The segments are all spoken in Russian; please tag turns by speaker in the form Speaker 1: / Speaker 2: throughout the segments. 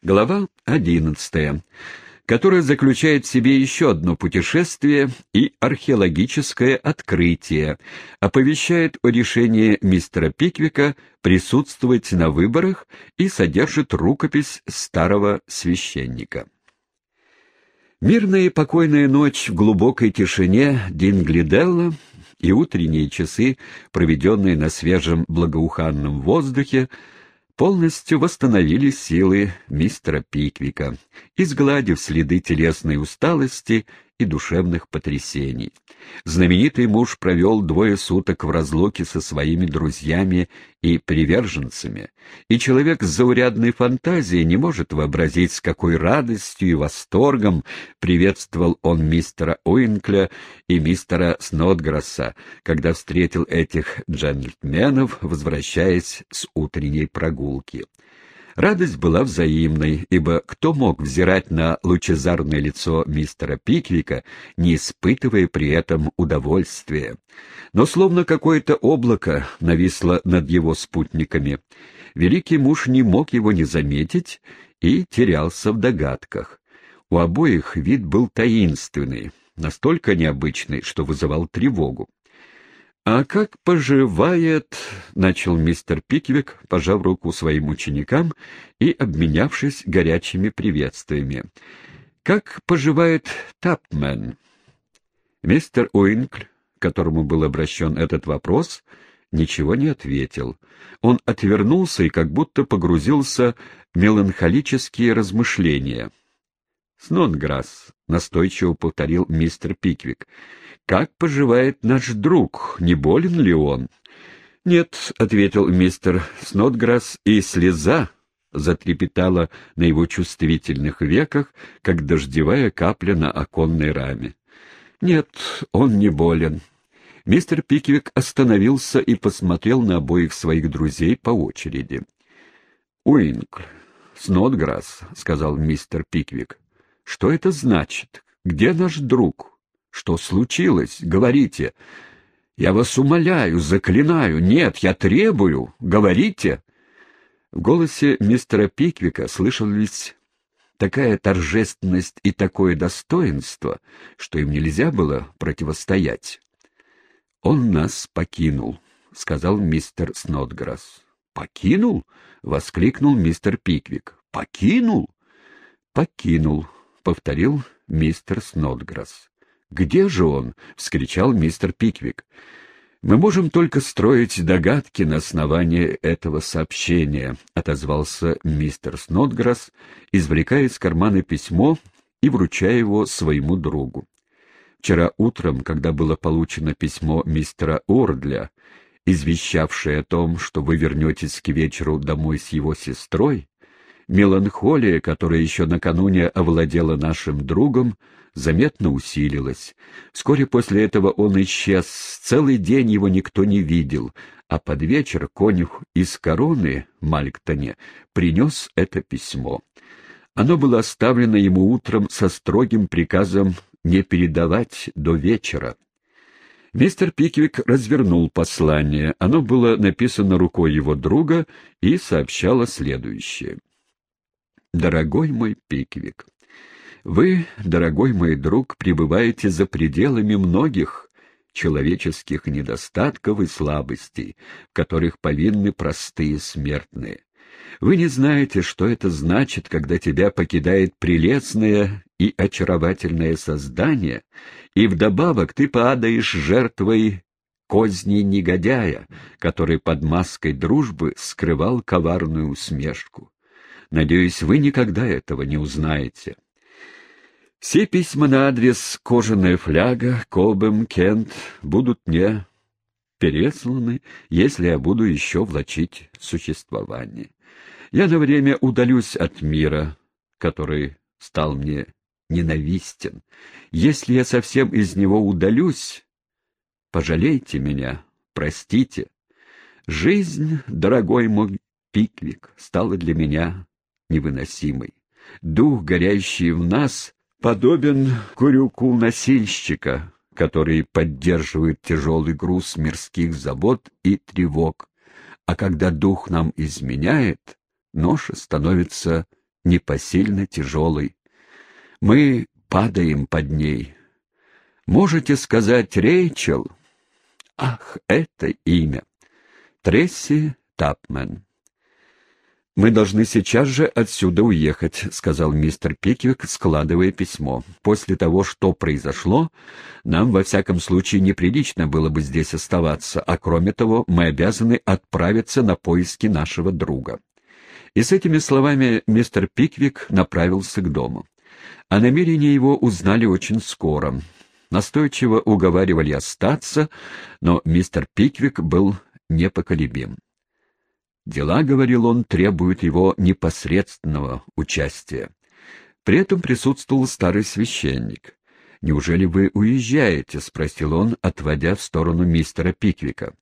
Speaker 1: Глава одиннадцатая, которая заключает в себе еще одно путешествие и археологическое открытие, оповещает о решении мистера Пиквика присутствовать на выборах и содержит рукопись старого священника. Мирная и покойная ночь в глубокой тишине Динглиделла и утренние часы, проведенные на свежем благоуханном воздухе, полностью восстановили силы мистера Пиквика, изгладив следы телесной усталости и душевных потрясений. Знаменитый муж провел двое суток в разлуке со своими друзьями и приверженцами, и человек с заурядной фантазией не может вообразить, с какой радостью и восторгом приветствовал он мистера Уинкля и мистера Снотграсса, когда встретил этих джентльменов, возвращаясь с утренней прогулки. Радость была взаимной, ибо кто мог взирать на лучезарное лицо мистера Пиквика, не испытывая при этом удовольствия? Но словно какое-то облако нависло над его спутниками. Великий муж не мог его не заметить и терялся в догадках. У обоих вид был таинственный, настолько необычный, что вызывал тревогу. «А как поживает...» — начал мистер Пиквик, пожав руку своим ученикам и обменявшись горячими приветствиями. «Как поживает Тапмен?» Мистер Уинкль, которому был обращен этот вопрос, ничего не ответил. Он отвернулся и как будто погрузился в меланхолические размышления. «Снотграсс», — настойчиво повторил мистер Пиквик, — «Как поживает наш друг? Не болен ли он?» «Нет», — ответил мистер Снотграсс, и слеза затрепетала на его чувствительных веках, как дождевая капля на оконной раме. «Нет, он не болен». Мистер Пиквик остановился и посмотрел на обоих своих друзей по очереди. «Уинкл, Снотграсс», — сказал мистер Пиквик. «Что это значит? Где наш друг?» Что случилось? Говорите. Я вас умоляю, заклинаю. Нет, я требую. Говорите. В голосе мистера Пиквика слышались такая торжественность и такое достоинство, что им нельзя было противостоять. «Он нас покинул», — сказал мистер Снотграсс. «Покинул?» — воскликнул мистер Пиквик. «Покинул?» «Покинул», — повторил мистер Снотграсс. «Где же он?» — вскричал мистер Пиквик. «Мы можем только строить догадки на основании этого сообщения», — отозвался мистер Снотграсс, извлекая из кармана письмо и вручая его своему другу. Вчера утром, когда было получено письмо мистера Ордля, извещавшее о том, что вы вернетесь к вечеру домой с его сестрой, меланхолия, которая еще накануне овладела нашим другом, заметно усилилась. Вскоре после этого он исчез, целый день его никто не видел, а под вечер конюх из короны Мальктоне принес это письмо. Оно было оставлено ему утром со строгим приказом не передавать до вечера. Мистер Пиквик развернул послание. Оно было написано рукой его друга и сообщало следующее. «Дорогой мой Пиквик, вы, дорогой мой друг, пребываете за пределами многих человеческих недостатков и слабостей, которых повинны простые смертные. Вы не знаете, что это значит, когда тебя покидает прелестное и очаровательное создание, и вдобавок ты падаешь жертвой козни негодяя, который под маской дружбы скрывал коварную усмешку. Надеюсь, вы никогда этого не узнаете. Все письма на адрес «Кожаная фляга», «Кобэм», «Кент» будут мне пересланы, если я буду еще влачить существование. Я на время удалюсь от мира, который стал мне ненавистен. Если я совсем из него удалюсь, пожалейте меня, простите. Жизнь, дорогой мой Пиквик, стала для меня невыносимой. Дух, горящий в нас, подобен курюку носильщика, который поддерживает тяжелый груз мирских забот и тревог, а когда дух нам изменяет, ноша становится непосильно тяжелой. Мы падаем под ней. Можете сказать Рейчел? Ах, это имя! Тресси Тапмен. «Мы должны сейчас же отсюда уехать», — сказал мистер Пиквик, складывая письмо. «После того, что произошло, нам, во всяком случае, неприлично было бы здесь оставаться, а кроме того, мы обязаны отправиться на поиски нашего друга». И с этими словами мистер Пиквик направился к дому. О намерении его узнали очень скоро. Настойчиво уговаривали остаться, но мистер Пиквик был непоколебим. Дела, — говорил он, — требуют его непосредственного участия. При этом присутствовал старый священник. «Неужели вы уезжаете?» — спросил он, отводя в сторону мистера Пиквика.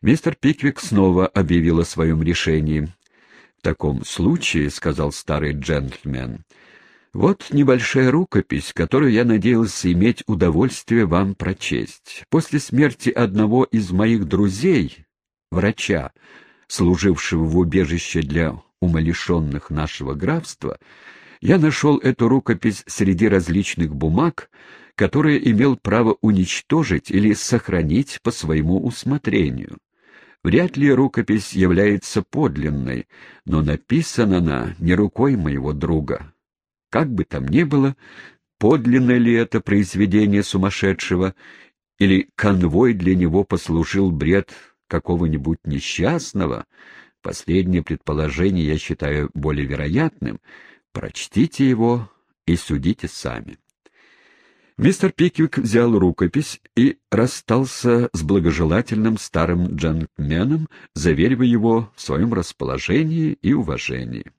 Speaker 1: Мистер Пиквик снова объявил о своем решении. «В таком случае», — сказал старый джентльмен, — «вот небольшая рукопись, которую я надеялся иметь удовольствие вам прочесть. После смерти одного из моих друзей, врача, служившего в убежище для умалишенных нашего графства, я нашел эту рукопись среди различных бумаг, которые имел право уничтожить или сохранить по своему усмотрению. Вряд ли рукопись является подлинной, но написана она не рукой моего друга. Как бы там ни было, подлинное ли это произведение сумасшедшего, или конвой для него послужил бред какого-нибудь несчастного, последнее предположение я считаю более вероятным, прочтите его и судите сами. Мистер Пиквик взял рукопись и расстался с благожелательным старым джентльменом, заверив его в своем расположении и уважении.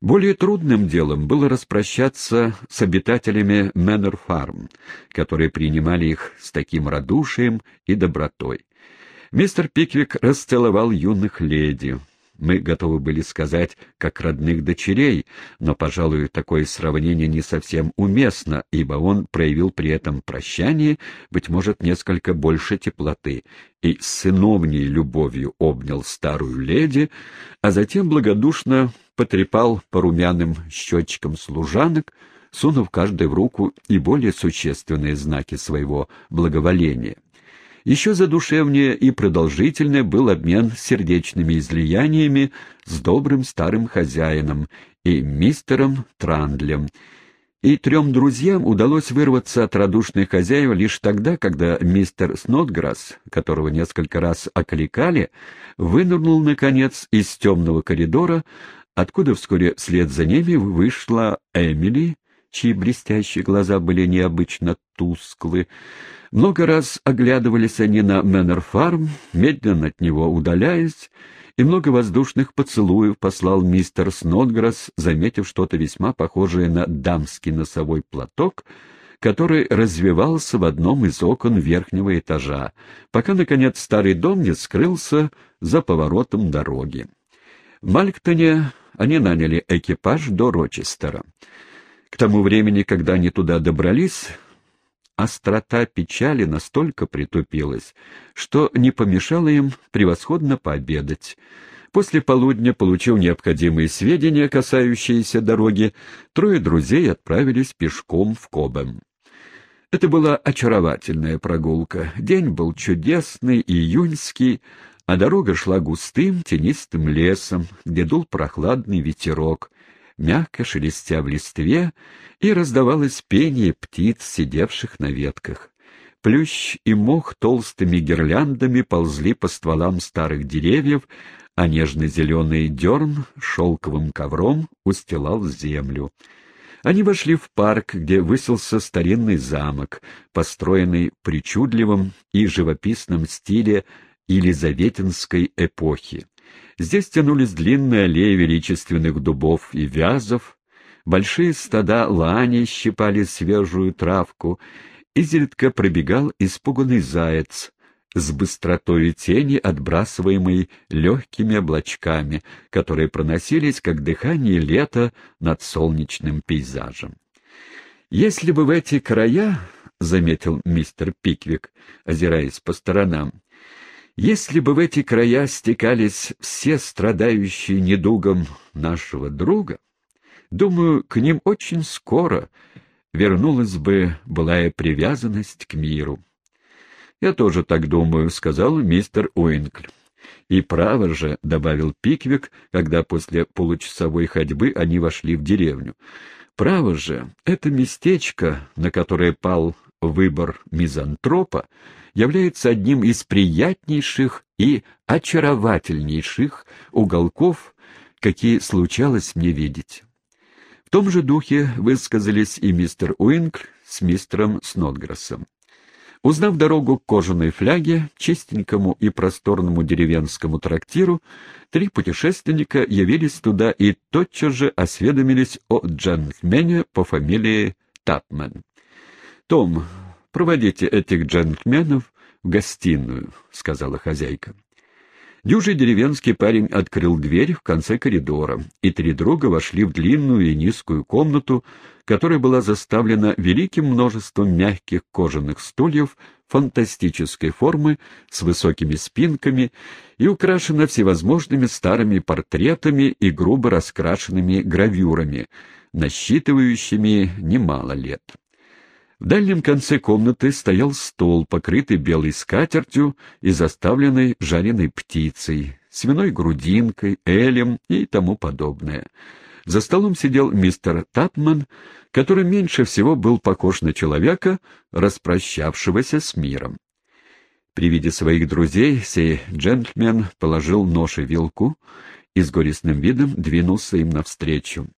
Speaker 1: Более трудным делом было распрощаться с обитателями Мэннер Фарм, которые принимали их с таким радушием и добротой. Мистер Пиквик расцеловал юных леди. Мы готовы были сказать, как родных дочерей, но, пожалуй, такое сравнение не совсем уместно, ибо он проявил при этом прощание, быть может, несколько больше теплоты, и с сыновней любовью обнял старую леди, а затем благодушно потрепал по румяным щечкам служанок, сунув каждой в руку и более существенные знаки своего благоволения. Еще задушевнее и продолжительнее был обмен сердечными излияниями с добрым старым хозяином и мистером Трандлем. И трем друзьям удалось вырваться от радушных хозяев лишь тогда, когда мистер Снотграсс, которого несколько раз окликали, вынырнул, наконец, из темного коридора, откуда вскоре вслед за ними вышла Эмили, чьи блестящие глаза были необычно тусклы, много раз оглядывались они на Мэннер-фарм, медленно от него удаляясь, и много воздушных поцелуев послал мистер Снотграсс, заметив что-то весьма похожее на дамский носовой платок, который развивался в одном из окон верхнего этажа, пока, наконец, старый дом не скрылся за поворотом дороги. В Мальктоне они наняли экипаж до Рочестера. К тому времени, когда они туда добрались, острота печали настолько притупилась, что не помешало им превосходно пообедать. После полудня, получив необходимые сведения, касающиеся дороги, трое друзей отправились пешком в Кобем. Это была очаровательная прогулка. День был чудесный, июньский, а дорога шла густым, тенистым лесом, где дул прохладный ветерок — мягко шелестя в листве, и раздавалось пение птиц, сидевших на ветках. Плющ и мох толстыми гирляндами ползли по стволам старых деревьев, а нежно-зеленый дерн шелковым ковром устилал землю. Они вошли в парк, где высился старинный замок, построенный в причудливом и живописном стиле Елизаветинской эпохи. Здесь тянулись длинные аллеи величественных дубов и вязов, большие стада лани щипали свежую травку, изредка пробегал испуганный заяц с быстротой тени, отбрасываемой легкими облачками, которые проносились, как дыхание лета над солнечным пейзажем. «Если бы в эти края, — заметил мистер Пиквик, озираясь по сторонам, если бы в эти края стекались все страдающие недугом нашего друга, Думаю, к ним очень скоро вернулась бы былая привязанность к миру. — Я тоже так думаю, — сказал мистер Уинкль. И право же, — добавил Пиквик, когда после получасовой ходьбы они вошли в деревню. Право же, это местечко, на которое пал выбор мизантропа, является одним из приятнейших и очаровательнейших уголков, какие случалось мне видеть. В том же духе высказались и мистер Уинкл с мистером Снотграссом. Узнав дорогу к кожаной фляге, чистенькому и просторному деревенскому трактиру, три путешественника явились туда и тотчас же осведомились о джентльмене по фамилии Тапмен. «Том, проводите этих джентльменов в гостиную», — сказала хозяйка. Дюжий деревенский парень открыл дверь в конце коридора, и три друга вошли в длинную и низкую комнату, которая была заставлена великим множеством мягких кожаных стульев фантастической формы с высокими спинками и украшена всевозможными старыми портретами и грубо раскрашенными гравюрами, насчитывающими немало лет. В дальнем конце комнаты стоял стол, покрытый белой скатертью и заставленный жареной птицей, свиной грудинкой, элем и тому подобное. За столом сидел мистер Тапман, который меньше всего был похож на человека, распрощавшегося с миром. При виде своих друзей сей джентльмен положил нож и вилку и с горестным видом двинулся им навстречу.